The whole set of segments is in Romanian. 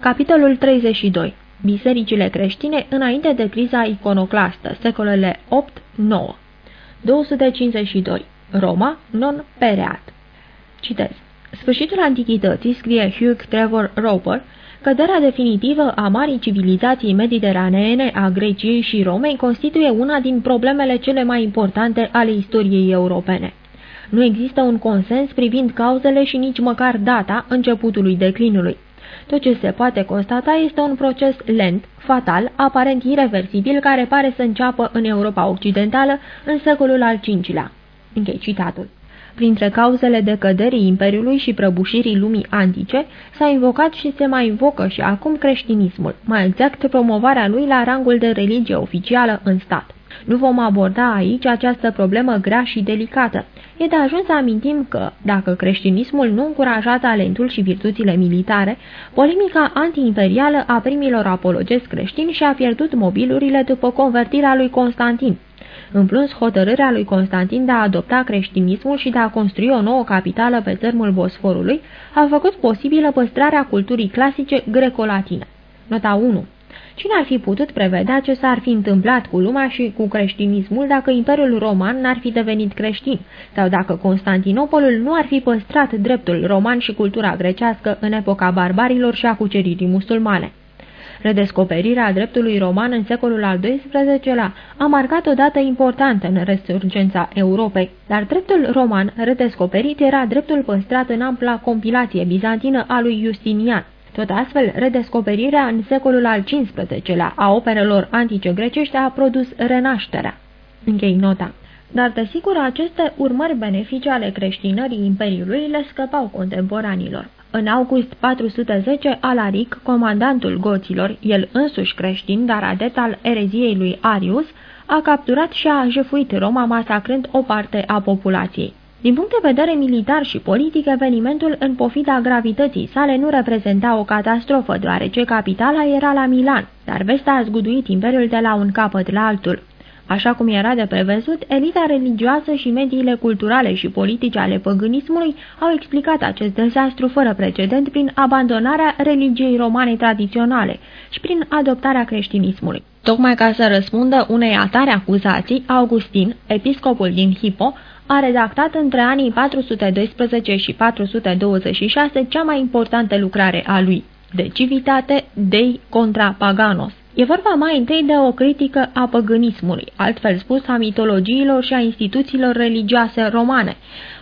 Capitolul 32. Bisericile creștine înainte de criza iconoclastă, secolele 8-9. 252. Roma non-pereat. Citez. Sfârșitul antichității, scrie Hugh Trevor Roper, căderea definitivă a marii civilizații mediteraneene a Greciei și Romei constituie una din problemele cele mai importante ale istoriei europene. Nu există un consens privind cauzele și nici măcar data începutului declinului. Tot ce se poate constata este un proces lent, fatal, aparent irreversibil, care pare să înceapă în Europa Occidentală în secolul al V-lea. Închei citatul. Printre cauzele decăderii Imperiului și prăbușirii lumii antice, s-a invocat și se mai invocă și acum creștinismul, mai exact promovarea lui la rangul de religie oficială în stat. Nu vom aborda aici această problemă grea și delicată. E de ajuns să amintim că, dacă creștinismul nu încuraja talentul și virtuțile militare, polemica antiimperială a primilor apologezi creștini și-a pierdut mobilurile după convertirea lui Constantin. În plus, hotărârea lui Constantin de a adopta creștinismul și de a construi o nouă capitală pe țărmul Bosforului a făcut posibilă păstrarea culturii clasice greco-latine. Nota 1 Cine ar fi putut prevedea ce s-ar fi întâmplat cu lumea și cu creștinismul dacă Imperiul Roman n-ar fi devenit creștin, sau dacă Constantinopolul nu ar fi păstrat dreptul roman și cultura grecească în epoca barbarilor și a cuceririi musulmane? Redescoperirea dreptului roman în secolul al XII-lea a marcat o dată importantă în resurgența Europei, dar dreptul roman redescoperit era dreptul păstrat în ampla compilație bizantină a lui Justinian. Tot astfel, redescoperirea în secolul al XV-lea a operelor antice grecești a produs renașterea. Închei nota. Dar, desigur, aceste urmări benefice ale creștinării Imperiului le scăpau contemporanilor. În august 410, Alaric, comandantul goților, el însuși creștin, dar adept al ereziei lui Arius, a capturat și a jefuit Roma masacrând o parte a populației. Din punct de vedere militar și politic, evenimentul, în pofida gravității sale, nu reprezenta o catastrofă, deoarece capitala era la Milan, dar vestea a zguduit imperiul de la un capăt la altul. Așa cum era de prevăzut, elita religioasă și mediile culturale și politice ale păgânismului au explicat acest dezastru fără precedent prin abandonarea religiei romane tradiționale și prin adoptarea creștinismului. Tocmai ca să răspundă unei atare acuzații, Augustin, episcopul din Hippo, a redactat între anii 412 și 426 cea mai importantă lucrare a lui, De Civitate Dei contra Paganos. E vorba mai întâi de o critică a păgânismului, altfel spus a mitologiilor și a instituțiilor religioase romane,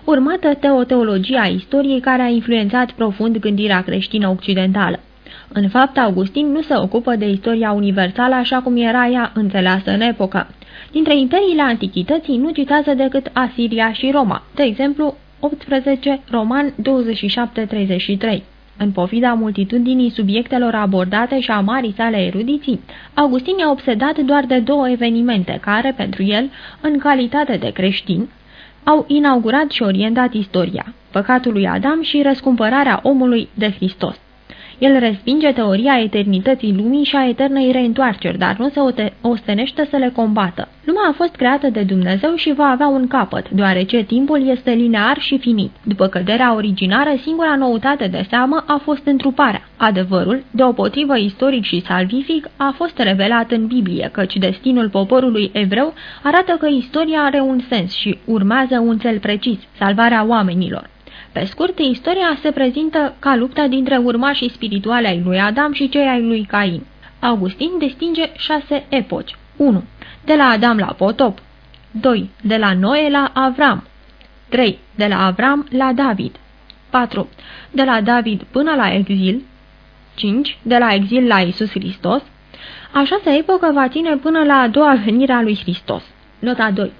urmată de o teologie a istoriei care a influențat profund gândirea creștină occidentală. În fapt, Augustin nu se ocupă de istoria universală așa cum era ea înțeleasă în epocă. Dintre imperiile antichității nu citează decât Asiria și Roma, de exemplu 18 Roman 27-33. În pofida multitudinii subiectelor abordate și a marii sale erudiții, Augustin e obsedat doar de două evenimente care, pentru el, în calitate de creștin, au inaugurat și orientat istoria, păcatul lui Adam și răscumpărarea omului de Hristos. El respinge teoria eternității lumii și a eternei reîntoarceri, dar nu se ostenește să le combată. Lumea a fost creată de Dumnezeu și va avea un capăt, deoarece timpul este linear și finit. După căderea originară, singura noutate de seamă a fost întruparea. Adevărul, deopotrivă istoric și salvific, a fost revelat în Biblie, căci destinul poporului evreu arată că istoria are un sens și urmează un cel precis, salvarea oamenilor. Pe scurt, istoria se prezintă ca lupta dintre urmașii spirituale ai lui Adam și cei ai lui Cain. Augustin distinge șase epoci. 1. De la Adam la potop 2. De la Noe la Avram 3. De la Avram la David 4. De la David până la exil 5. De la exil la Isus Hristos A șasea epocă va ține până la a doua venire a lui Hristos. Nota 2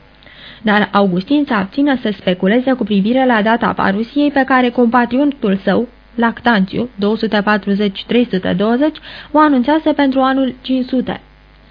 dar Augustin se abține să speculeze cu privire la data parusiei pe care compatriotul său, Lactanțiu, 240-320, o anunțase pentru anul 500.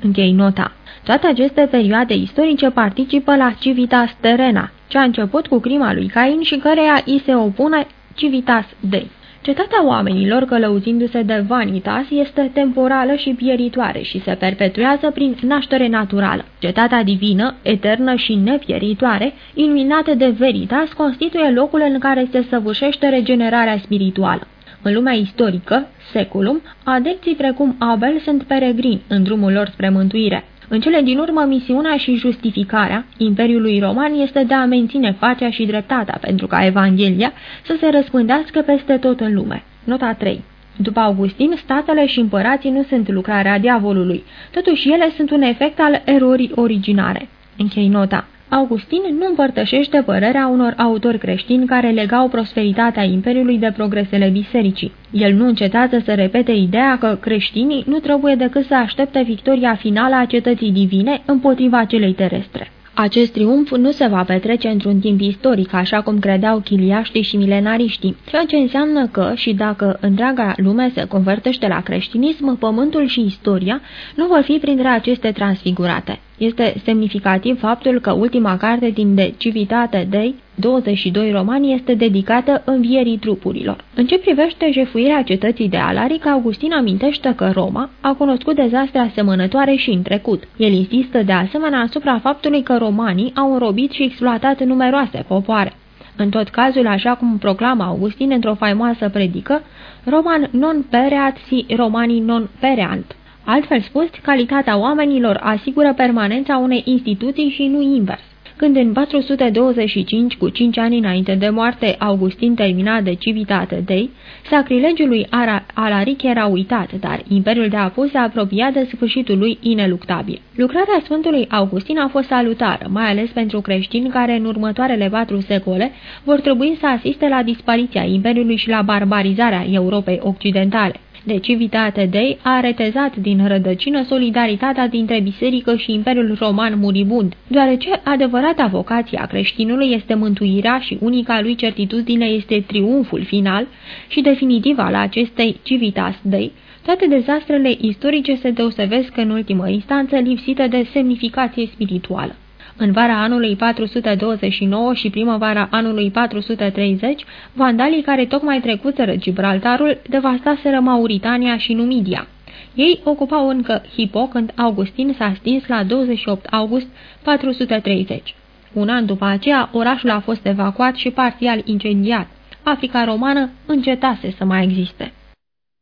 Închei nota. Toate aceste perioade istorice participă la Civitas Terena, ce a început cu crima lui Cain și căreia îi se opune Civitas Dei. Cetatea oamenilor, călăuzindu-se de vanitas, este temporală și pieritoare și se perpetuează prin naștere naturală. Cetatea divină, eternă și nepieritoare, iluminată de veritas, constituie locul în care se săvârșește regenerarea spirituală. În lumea istorică, seculum, adepții precum Abel sunt peregrini în drumul lor spre mântuire. În cele din urmă, misiunea și justificarea Imperiului Roman este de a menține pacea și dreptatea pentru ca Evanghelia să se răspândească peste tot în lume. Nota 3 după Augustin, statele și împărații nu sunt lucrarea diavolului, totuși ele sunt un efect al erorii originare. Închei nota. Augustin nu împărtășește părerea unor autori creștini care legau prosperitatea Imperiului de progresele bisericii. El nu încetează să repete ideea că creștinii nu trebuie decât să aștepte victoria finală a cetății divine împotriva celei terestre. Acest triumf nu se va petrece într-un timp istoric, așa cum credeau chiliaștii și milenariștii, ceea ce înseamnă că, și dacă întreaga lume se convertește la creștinism, pământul și istoria nu vor fi printre aceste transfigurate. Este semnificativ faptul că ultima carte din de Civitate Dei 22 romani este dedicată învierii trupurilor. În ce privește jefuirea cetății de Alaric, Augustin amintește că Roma a cunoscut dezastre asemănătoare și în trecut. El insistă de asemenea asupra faptului că romanii au înrobit și exploatat numeroase popoare. În tot cazul, așa cum proclamă Augustin într-o faimoasă predică, Roman non pereat si romani non pereant. Altfel spus, calitatea oamenilor asigură permanența unei instituții și nu invers. Când în 425, cu 5 ani înainte de moarte, Augustin termina de Civitate Dei, sacrilegiul lui Alaric era uitat, dar Imperiul de Apus se apropia de sfârșitul lui ineluctabil. Lucrarea Sfântului Augustin a fost salutară, mai ales pentru creștini care în următoarele patru secole vor trebui să asiste la dispariția Imperiului și la barbarizarea Europei Occidentale de Civitate Dei a retezat din rădăcină solidaritatea dintre biserică și Imperiul Roman muribund, deoarece adevărata vocație a creștinului este mântuirea și unica lui certitudine este triumful final și definitiv al acestei Civitas Dei, toate dezastrele istorice se deosebesc în ultimă instanță lipsite de semnificație spirituală. În vara anului 429 și primăvara anului 430, vandalii care tocmai trecuseră Gibraltarul devastaseră Mauritania și Numidia. Ei ocupau încă Hippo când Augustin s-a stins la 28 august 430. Un an după aceea, orașul a fost evacuat și parțial incendiat. Africa romană încetase să mai existe.